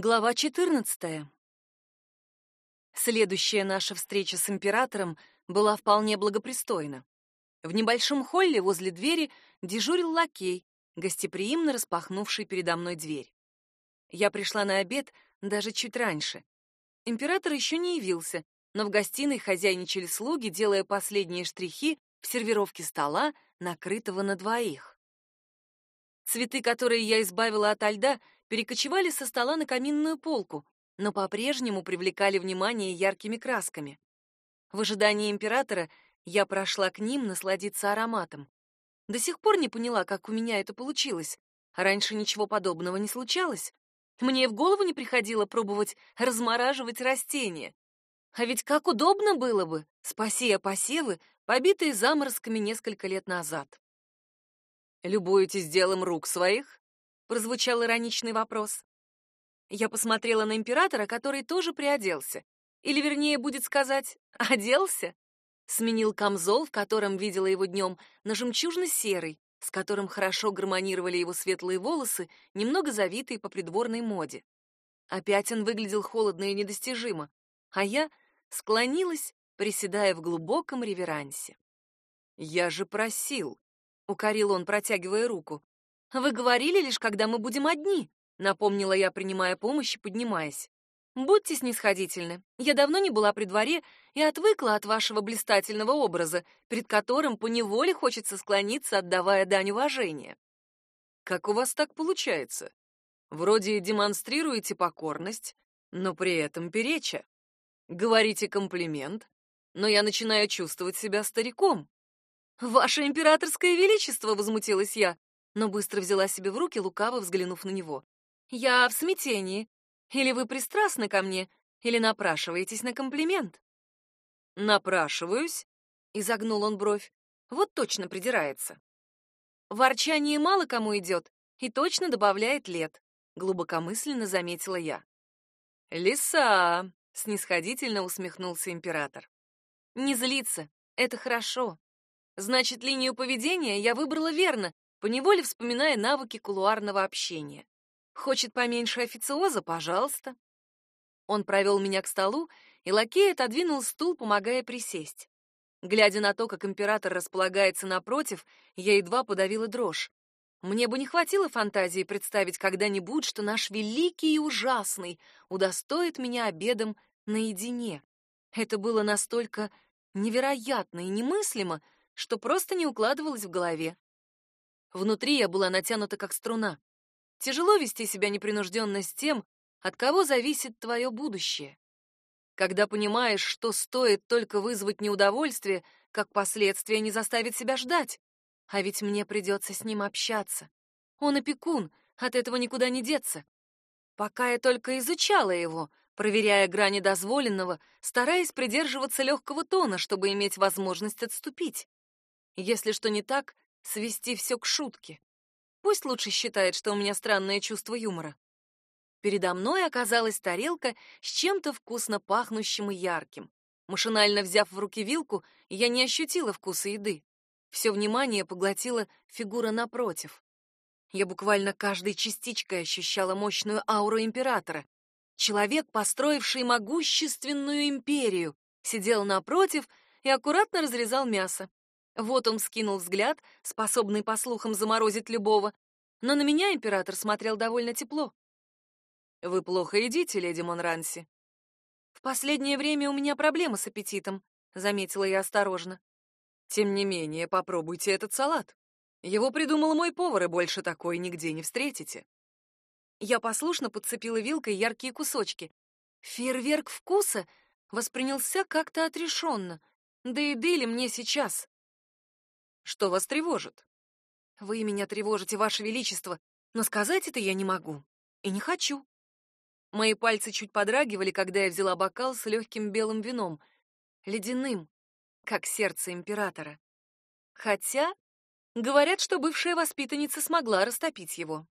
Глава 14. Следующая наша встреча с императором была вполне благопристойна. В небольшом холле возле двери дежурил лакей, гостеприимно распахнувший передо мной дверь. Я пришла на обед даже чуть раньше. Император еще не явился, но в гостиной хозяйничали слуги, делая последние штрихи в сервировке стола, накрытого на двоих. Цветы, которые я избавила от льда, перекочевали со стола на каминную полку, но по-прежнему привлекали внимание яркими красками. В ожидании императора я прошла к ним насладиться ароматом. До сих пор не поняла, как у меня это получилось. Раньше ничего подобного не случалось. Мне в голову не приходило пробовать размораживать растения. А ведь как удобно было бы, спаси посевы, побитые заморозками несколько лет назад. «Любуетесь делом рук своих?» Прозвучал ироничный вопрос. Я посмотрела на императора, который тоже приоделся. Или, вернее, будет сказать, оделся. Сменил камзол, в котором видела его днем, на жемчужно-серый, с которым хорошо гармонировали его светлые волосы, немного завитые по придворной моде. Опять он выглядел холодно и недостижимо, а я склонилась, приседая в глубоком реверансе. «Я же просил», — укорил он, протягивая руку. Вы говорили лишь, когда мы будем одни, напомнила я, принимая помощь и поднимаясь. Будьте снисходительны. Я давно не была при дворе и отвыкла от вашего блистательного образа, перед которым поневоле хочется склониться, отдавая дань уважения. Как у вас так получается? Вроде демонстрируете покорность, но при этом переча. Говорите комплимент, но я начинаю чувствовать себя стариком. Ваше императорское величество, возмутилась я но быстро взяла себе в руки, лукаво взглянув на него. «Я в смятении. Или вы пристрастны ко мне, или напрашиваетесь на комплимент?» «Напрашиваюсь», — изогнул он бровь. «Вот точно придирается». «Ворчание мало кому идет и точно добавляет лет», — глубокомысленно заметила я. «Лиса!» — снисходительно усмехнулся император. «Не злиться, это хорошо. Значит, линию поведения я выбрала верно, поневоле вспоминая навыки кулуарного общения. Хочет поменьше официоза, пожалуйста. Он провел меня к столу, и лакей отодвинул стул, помогая присесть. Глядя на то, как император располагается напротив, я едва подавила дрожь. Мне бы не хватило фантазии представить когда-нибудь, что наш великий и ужасный удостоит меня обедом наедине. Это было настолько невероятно и немыслимо, что просто не укладывалось в голове. Внутри я была натянута как струна. Тяжело вести себя непринужденно с тем, от кого зависит твое будущее. Когда понимаешь, что стоит только вызвать неудовольствие, как последствия не заставит себя ждать. А ведь мне придется с ним общаться. Он опекун, от этого никуда не деться. Пока я только изучала его, проверяя грани дозволенного, стараясь придерживаться легкого тона, чтобы иметь возможность отступить. Если что не так, свести все к шутке. Пусть лучше считает, что у меня странное чувство юмора. Передо мной оказалась тарелка с чем-то вкусно пахнущим и ярким. Машинально взяв в руки вилку, я не ощутила вкуса еды. Все внимание поглотила фигура напротив. Я буквально каждой частичкой ощущала мощную ауру императора. Человек, построивший могущественную империю, сидел напротив и аккуратно разрезал мясо. Вот он скинул взгляд, способный по слухам заморозить любого, но на меня император смотрел довольно тепло. Вы плохо едите, леди Монранси. В последнее время у меня проблемы с аппетитом, заметила я осторожно. Тем не менее, попробуйте этот салат. Его придумал мой повар, и больше такой нигде не встретите. Я послушно подцепила вилкой яркие кусочки. Фейерверк вкуса воспринялся как-то отрешенно. Да и ли мне сейчас? Что вас тревожит? Вы меня тревожите, ваше величество, но сказать это я не могу и не хочу. Мои пальцы чуть подрагивали, когда я взяла бокал с легким белым вином, ледяным, как сердце императора. Хотя говорят, что бывшая воспитанница смогла растопить его.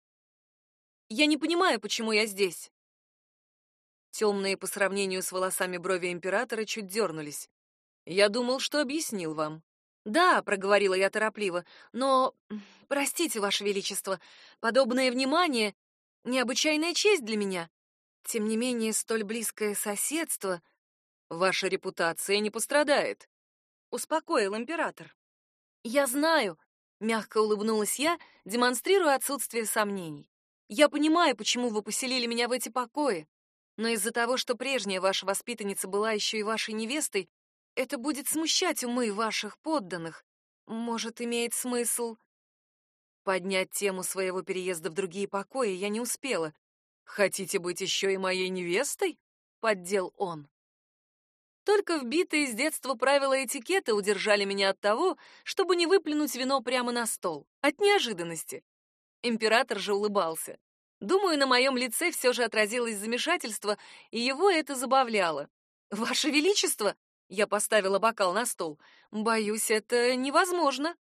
Я не понимаю, почему я здесь. Темные по сравнению с волосами брови императора чуть дернулись. Я думал, что объяснил вам. Да, проговорила я торопливо. Но простите, ваше величество, подобное внимание необычайная честь для меня. Тем не менее, столь близкое соседство... Ваша репутация не пострадает, — успокоил император. Я знаю, — мягко улыбнулась я, демонстрируя отсутствие сомнений. Я понимаю, почему вы поселили меня в эти покои, но из-за того, что прежняя ваша воспитанница была еще и вашей невестой, это будет смущать умы ваших подданных. Может, имеет смысл... Поднять тему своего переезда в другие покои я не успела. «Хотите быть еще и моей невестой?» — поддел он. Только вбитые с детства правила этикета удержали меня от того, чтобы не выплюнуть вино прямо на стол. От неожиданности. Император же улыбался. Думаю, на моем лице все же отразилось замешательство, и его это забавляло. «Ваше Величество!» — я поставила бокал на стол. «Боюсь, это невозможно».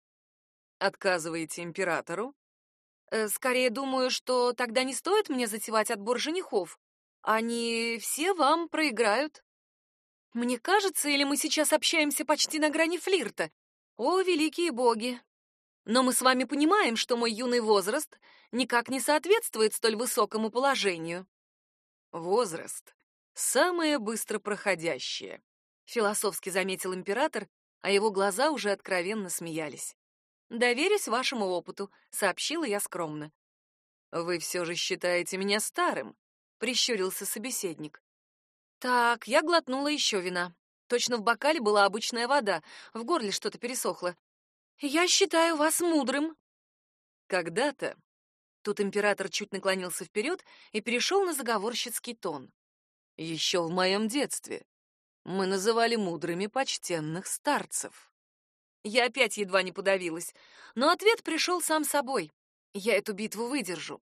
«Отказываете императору?» Э, скорее думаю, что тогда не стоит мне затевать отбор женихов. Они все вам проиграют. Мне кажется, или мы сейчас общаемся почти на грани флирта? О, великие боги! Но мы с вами понимаем, что мой юный возраст никак не соответствует столь высокому положению. Возраст — самое быстро проходящее, — философски заметил император, а его глаза уже откровенно смеялись. «Доверюсь вашему опыту», — сообщила я скромно. «Вы все же считаете меня старым?» — прищурился собеседник. «Так, я глотнула еще вина. Точно в бокале была обычная вода, в горле что-то пересохло. Я считаю вас мудрым». «Когда-то...» Тут император чуть наклонился вперед и перешел на заговорщицкий тон. «Еще в моем детстве мы называли мудрыми почтенных старцев». Я опять едва не подавилась, но ответ пришел сам собой. Я эту битву выдержу.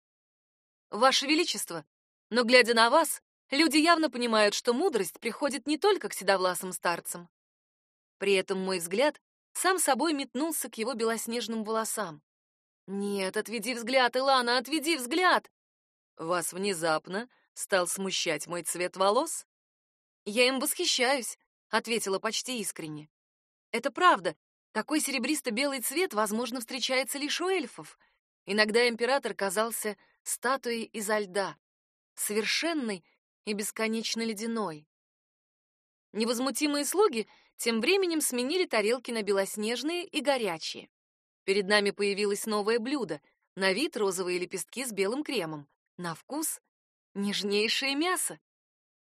Ваше Величество, но глядя на вас, люди явно понимают, что мудрость приходит не только к седовласым старцам. При этом мой взгляд сам собой метнулся к его белоснежным волосам. «Нет, отведи взгляд, Илана, отведи взгляд!» «Вас внезапно стал смущать мой цвет волос?» «Я им восхищаюсь», — ответила почти искренне. «Это правда, такой серебристо-белый цвет, возможно, встречается лишь у эльфов. Иногда император казался статуей изо льда, совершенной и бесконечно ледяной. Невозмутимые слуги тем временем сменили тарелки на белоснежные и горячие. Перед нами появилось новое блюдо, на вид розовые лепестки с белым кремом, на вкус нежнейшее мясо.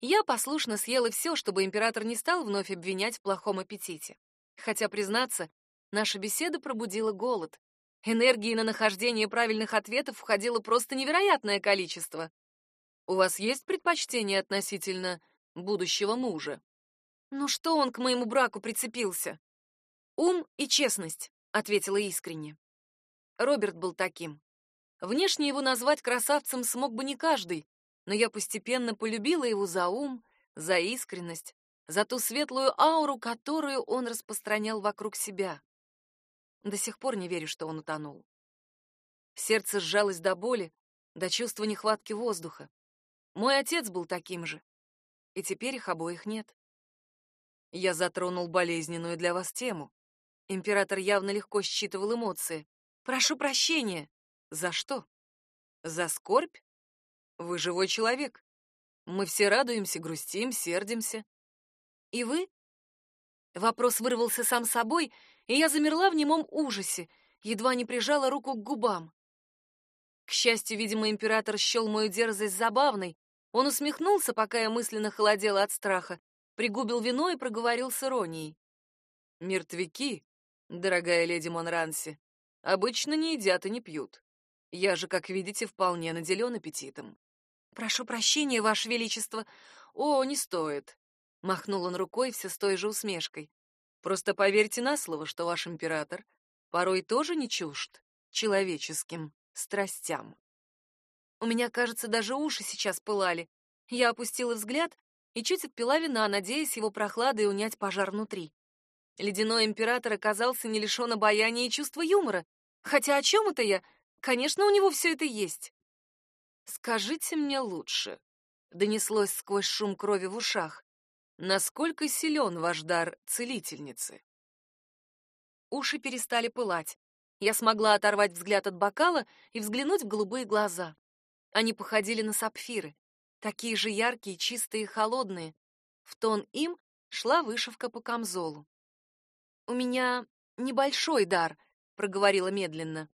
Я послушно съела все, чтобы император не стал вновь обвинять в плохом аппетите. Хотя, признаться, наша беседа пробудила голод. Энергии на нахождение правильных ответов входило просто невероятное количество. У вас есть предпочтение относительно будущего мужа? Ну что он к моему браку прицепился? Ум и честность, ответила искренне. Роберт был таким. Внешне его назвать красавцем смог бы не каждый, но я постепенно полюбила его за ум, за искренность, за ту светлую ауру, которую он распространял вокруг себя. До сих пор не верю, что он утонул. Сердце сжалось до боли, до чувства нехватки воздуха. Мой отец был таким же, и теперь их обоих нет. Я затронул болезненную для вас тему. Император явно легко считывал эмоции. Прошу прощения. За что? За скорбь? Вы живой человек. Мы все радуемся, грустим, сердимся. И вы? Вопрос вырвался сам собой, и я замерла в немом ужасе, едва не прижала руку к губам. К счастью, видимо, император счел мою дерзость забавной. Он усмехнулся, пока я мысленно холодела от страха, пригубил вино и проговорил с иронией. «Мертвяки, дорогая леди Монранси, обычно не едят и не пьют. Я же, как видите, вполне наделен аппетитом». «Прошу прощения, Ваше Величество». «О, не стоит. Махнул он рукой все с той же усмешкой. Просто поверьте на слово, что ваш император порой тоже не чужд человеческим страстям. У меня, кажется, даже уши сейчас пылали. Я опустила взгляд и чуть отпила вина, надеясь его прохладой унять пожар внутри. Ледяной император оказался не лишен обаяния и чувства юмора. Хотя о чем это я? Конечно, у него все это есть. «Скажите мне лучше», — донеслось сквозь шум крови в ушах. Насколько силен ваш дар целительницы? Уши перестали пылать. Я смогла оторвать взгляд от бокала и взглянуть в голубые глаза. Они походили на сапфиры. такие же яркие, чистые и холодные. В тон им шла вышивка по камзолу. «У меня небольшой дар», — проговорила медленно.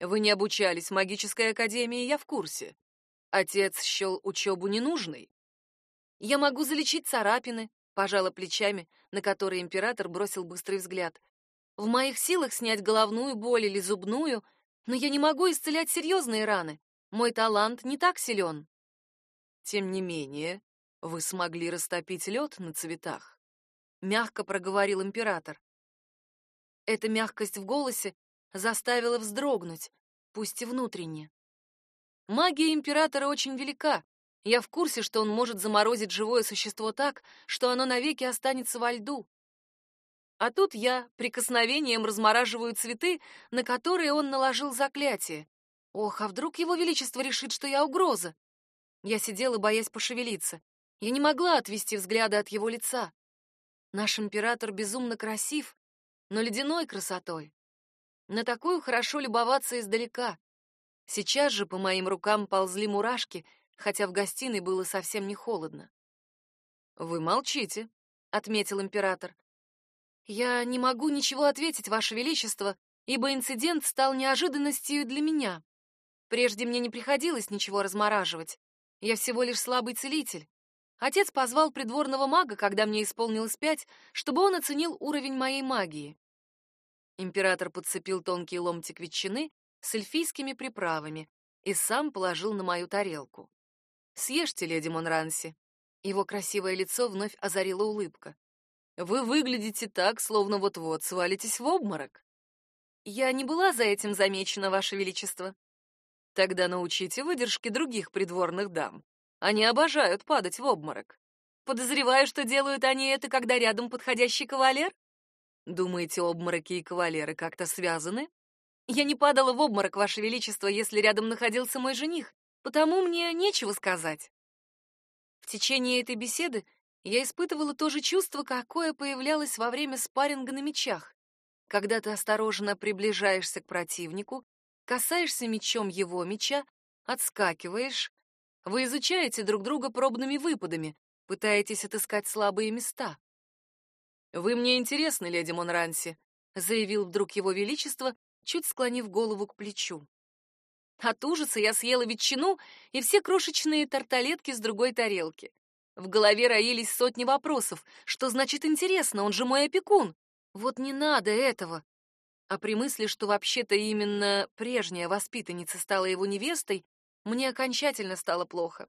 «Вы не обучались в магической академии, я в курсе. Отец счел учебу ненужной». «Я могу залечить царапины», — пожала плечами, на которые император бросил быстрый взгляд. «В моих силах снять головную боль или зубную, но я не могу исцелять серьезные раны. Мой талант не так силен». «Тем не менее, вы смогли растопить лед на цветах», — мягко проговорил император. Эта мягкость в голосе заставила вздрогнуть, пусть и внутренне. Магия императора очень велика. Я в курсе, что он может заморозить живое существо так, что оно навеки останется во льду. А тут я прикосновением размораживаю цветы, на которые он наложил заклятие. Ох, а вдруг его величество решит, что я угроза? Я сидела, боясь пошевелиться. Я не могла отвести взгляда от его лица. Наш император безумно красив, но ледяной красотой. На такую хорошо любоваться издалека. Сейчас же по моим рукам ползли мурашки, хотя в гостиной было совсем не холодно. «Вы молчите», — отметил император. «Я не могу ничего ответить, Ваше Величество, ибо инцидент стал неожиданностью для меня. Прежде мне не приходилось ничего размораживать. Я всего лишь слабый целитель. Отец позвал придворного мага, когда мне исполнилось пять, чтобы он оценил уровень моей магии. Император подцепил тонкий ломтик ветчины с эльфийскими приправами и сам положил на мою тарелку. «Съешьте, леди Монранси». Его красивое лицо вновь озарила улыбка. «Вы выглядите так, словно вот-вот свалитесь в обморок». «Я не была за этим замечена, Ваше Величество». «Тогда научите выдержки других придворных дам. Они обожают падать в обморок. Подозреваю, что делают они это, когда рядом подходящий кавалер? Думаете, обмороки и кавалеры как-то связаны? Я не падала в обморок, Ваше Величество, если рядом находился мой жених, потому мне нечего сказать. В течение этой беседы я испытывала то же чувство, какое появлялось во время спарринга на мечах. Когда ты осторожно приближаешься к противнику, касаешься мечом его меча, отскакиваешь, вы изучаете друг друга пробными выпадами, пытаетесь отыскать слабые места. Вы мне интересны, леди Монранси, заявил вдруг его величество, чуть склонив голову к плечу. От ужаса я съела ветчину и все крошечные тарталетки с другой тарелки. В голове роились сотни вопросов. Что значит интересно? Он же мой опекун. Вот не надо этого. А при мысли, что вообще-то именно прежняя воспитанница стала его невестой, мне окончательно стало плохо.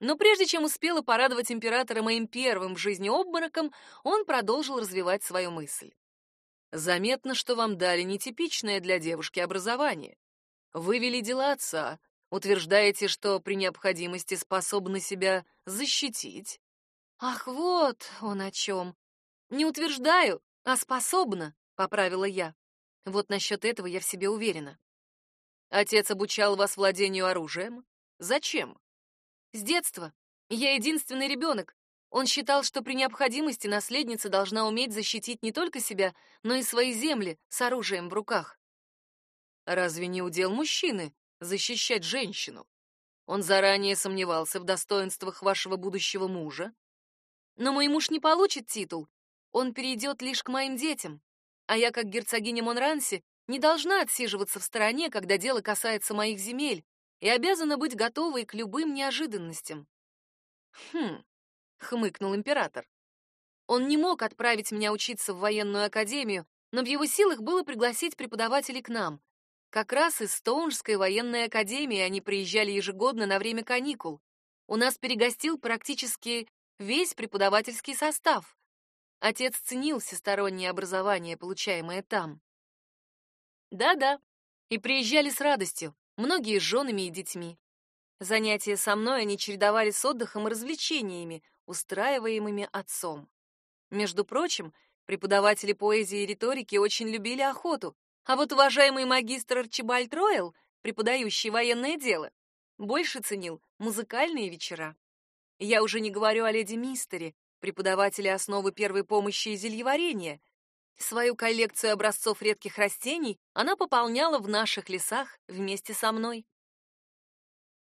Но прежде чем успела порадовать императора моим первым в жизни обмороком, он продолжил развивать свою мысль. Заметно, что вам дали нетипичное для девушки образование. Вы вели дела отца, утверждаете, что при необходимости способны себя защитить. Ах, вот он о чем. Не утверждаю, а способна, поправила я. Вот насчет этого я в себе уверена. Отец обучал вас владению оружием? Зачем? С детства. Я единственный ребенок. Он считал, что при необходимости наследница должна уметь защитить не только себя, но и свои земли с оружием в руках. Разве не удел мужчины защищать женщину? Он заранее сомневался в достоинствах вашего будущего мужа. Но мой муж не получит титул. Он перейдет лишь к моим детям. А я, как герцогиня Монранси, не должна отсиживаться в стороне, когда дело касается моих земель, и обязана быть готовой к любым неожиданностям. Хм, хмыкнул император. Он не мог отправить меня учиться в военную академию, но в его силах было пригласить преподавателей к нам. Как раз из Стоунжской военной академии они приезжали ежегодно на время каникул. У нас перегостил практически весь преподавательский состав. Отец ценил всестороннее образование, получаемое там. Да-да, и приезжали с радостью, многие с женами и детьми. Занятия со мной они чередовали с отдыхом и развлечениями, устраиваемыми отцом. Между прочим, преподаватели поэзии и риторики очень любили охоту, а вот уважаемый магистр Арчибальд Ройл, преподающий военное дело, больше ценил музыкальные вечера. Я уже не говорю о леди Мистере, преподавателе основы первой помощи и зельеварения, Свою коллекцию образцов редких растений она пополняла в наших лесах вместе со мной.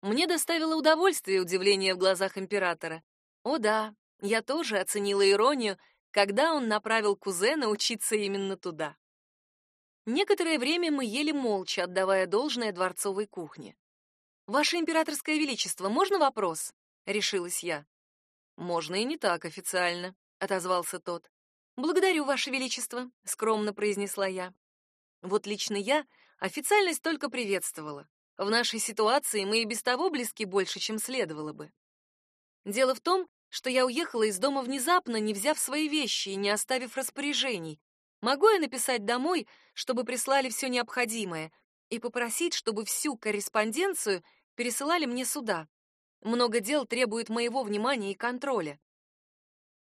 Мне доставило удовольствие удивление в глазах императора. О да, я тоже оценила иронию, когда он направил кузена учиться именно туда. Некоторое время мы ели молча, отдавая должное дворцовой кухне. «Ваше императорское величество, можно вопрос?» — решилась я. «Можно и не так официально», — отозвался тот. «Благодарю, Ваше Величество», — скромно произнесла я. Вот лично я официальность только приветствовала. В нашей ситуации мы и без того близки больше, чем следовало бы. Дело в том, что я уехала из дома внезапно, не взяв свои вещи и не оставив распоряжений. Могу я написать домой, чтобы прислали все необходимое, и попросить, чтобы всю корреспонденцию пересылали мне сюда. Много дел требует моего внимания и контроля.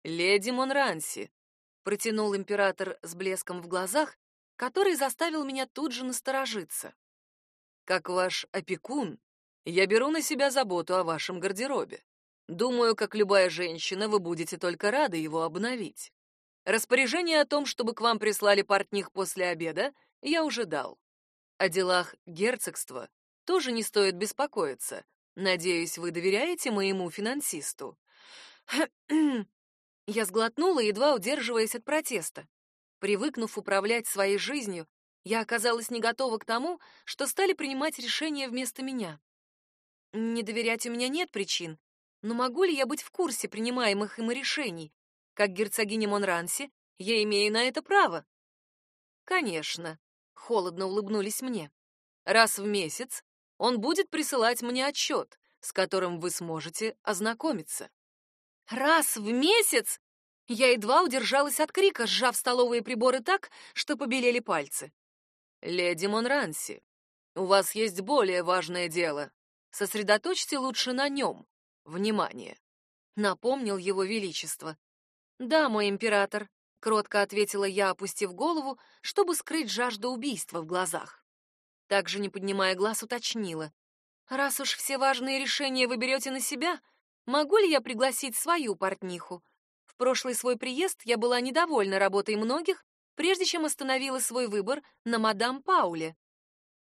Леди Монранси, протянул император с блеском в глазах, который заставил меня тут же насторожиться. Как ваш опекун, я беру на себя заботу о вашем гардеробе. Думаю, как любая женщина, вы будете только рады его обновить. Распоряжение о том, чтобы к вам прислали портних после обеда, я уже дал. О делах герцогства тоже не стоит беспокоиться. Надеюсь, вы доверяете моему финансисту. Я сглотнула, едва удерживаясь от протеста. Привыкнув управлять своей жизнью, я оказалась не готова к тому, что стали принимать решения вместо меня. Не доверять у меня нет причин, но могу ли я быть в курсе принимаемых им решений? Как герцогиня Монранси, я имею на это право. Конечно, холодно улыбнулись мне. Раз в месяц он будет присылать мне отчет, с которым вы сможете ознакомиться. Раз в месяц? Я едва удержалась от крика, сжав столовые приборы так, что побелели пальцы. «Леди Монранси, у вас есть более важное дело. Сосредоточьте лучше на нем. Внимание!» Напомнил его величество. «Да, мой император», — кротко ответила я, опустив голову, чтобы скрыть жажду убийства в глазах. Также, не поднимая глаз, уточнила. «Раз уж все важные решения вы берете на себя, могу ли я пригласить свою портниху? В прошлый свой приезд я была недовольна работой многих прежде чем остановила свой выбор на мадам Пауле.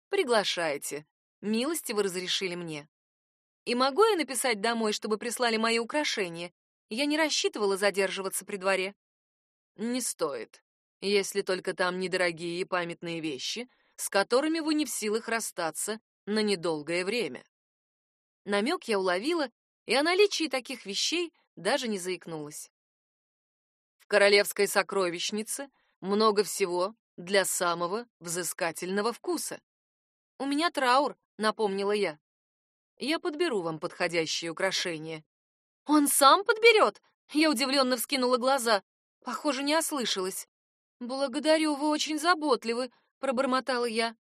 «Приглашайте. Милости вы разрешили мне. И могу я написать домой, чтобы прислали мои украшения? Я не рассчитывала задерживаться при дворе». «Не стоит, если только там недорогие и памятные вещи, с которыми вы не в силах расстаться на недолгое время». Намек я уловила, и о наличии таких вещей даже не заикнулась. В королевской сокровищнице — много всего для самого взыскательного вкуса. У меня траур, напомнила я. Я подберу вам подходящие украшения. Он сам подберет? Я удивленно вскинула глаза. Похоже, не ослышалась. Благодарю, вы очень заботливы, пробормотала я.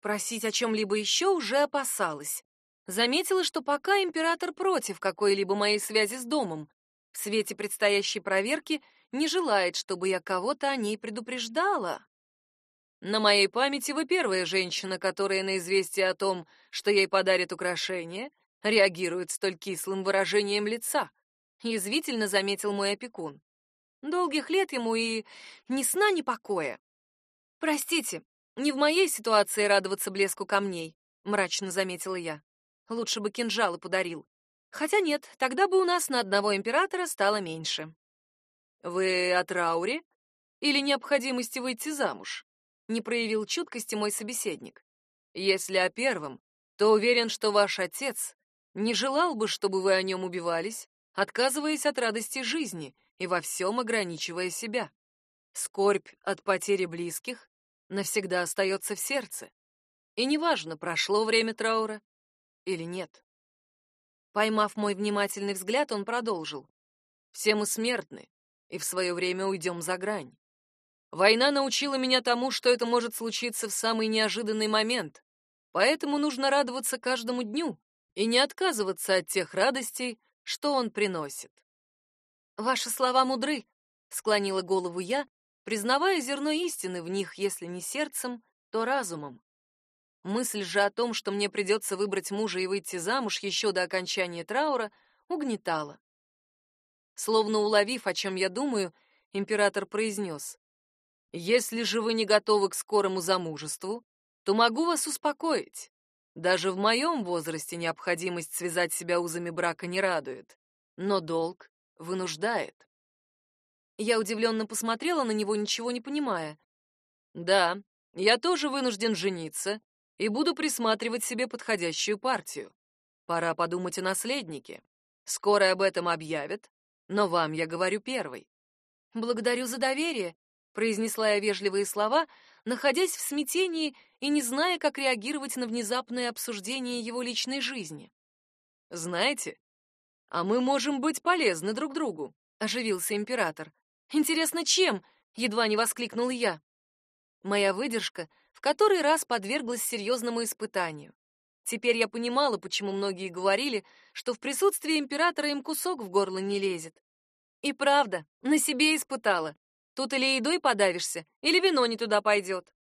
Просить о чем-либо еще уже опасалась. Заметила, что пока император против какой-либо моей связи с домом. В свете предстоящей проверки не желает, чтобы я кого-то о ней предупреждала. На моей памяти вы первая женщина, которая на известие о том, что ей подарят украшение, реагирует столь кислым выражением лица, язвительно заметил мой опекун. Долгих лет ему и ни сна, ни покоя. Простите, не в моей ситуации радоваться блеску камней, мрачно заметила я. Лучше бы кинжалы подарил. Хотя нет, тогда бы у нас на одного императора стало меньше. Вы о трауре или необходимости выйти замуж? Не проявил чуткости мой собеседник. Если о первом, то уверен, что ваш отец не желал бы, чтобы вы о нем убивались, отказываясь от радости жизни и во всем ограничивая себя. Скорбь от потери близких навсегда остается в сердце. И неважно, прошло время траура или нет. Поймав мой внимательный взгляд, он продолжил. Все мы смертны, и в свое время уйдем за грань. Война научила меня тому, что это может случиться в самый неожиданный момент, поэтому нужно радоваться каждому дню и не отказываться от тех радостей, что он приносит. Ваши слова мудры, склонила голову я, признавая зерно истины в них, если не сердцем, то разумом. Мысль же о том, что мне придется выбрать мужа и выйти замуж еще до окончания траура, угнетала. Словно уловив, о чем я думаю, император произнес. «Если же вы не готовы к скорому замужеству, то могу вас успокоить. Даже в моем возрасте необходимость связать себя узами брака не радует, но долг вынуждает. Я удивленно посмотрела на него, ничего не понимая. Да, я тоже вынужден жениться и буду присматривать себе подходящую партию. Пора подумать о наследнике. Скоро об этом объявят, но вам я говорю первый. Благодарю за доверие, произнесла я вежливые слова, находясь в смятении и не зная, как реагировать на внезапное обсуждение его личной жизни. Знаете, а мы можем быть полезны друг другу, оживился император. Интересно, чем? едва не воскликнул я. Моя выдержка в который раз подверглась серьезному испытанию. Теперь я понимала, почему многие говорили, что в присутствии императора им кусок в горло не лезет. И правда, на себе испытала. Тут или едой подавишься, или вино не туда пойдет.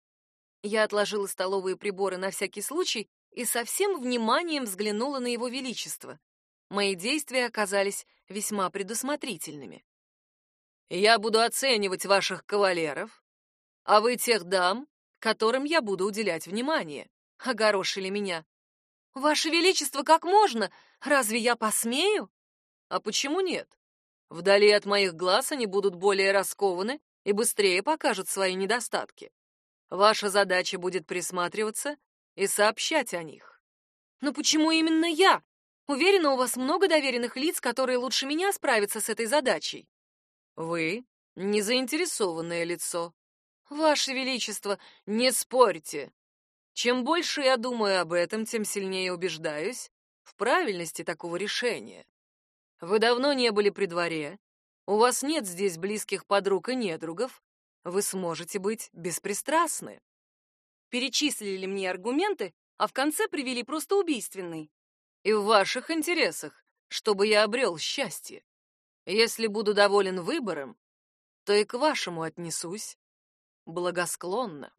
Я отложила столовые приборы на всякий случай и со всем вниманием взглянула на его величество. Мои действия оказались весьма предусмотрительными. Я буду оценивать ваших кавалеров, а вы тех дам, которым я буду уделять внимание. Огорошили меня. Ваше величество, как можно? Разве я посмею? А почему нет? Вдали от моих глаз они будут более раскованы и быстрее покажут свои недостатки. Ваша задача будет присматриваться и сообщать о них. Но почему именно я? Уверена, у вас много доверенных лиц, которые лучше меня справятся с этой задачей. Вы незаинтересованное лицо, Ваше величество, не спорьте. Чем больше я думаю об этом, тем сильнее убеждаюсь в правильности такого решения. Вы давно не были при дворе, у вас нет здесь близких подруг и недругов, вы сможете быть беспристрастны. Перечислили мне аргументы, а в конце привели просто убийственный. И в ваших интересах, чтобы я обрел счастье. Если буду доволен выбором, то и к вашему отнесусь благосклонно.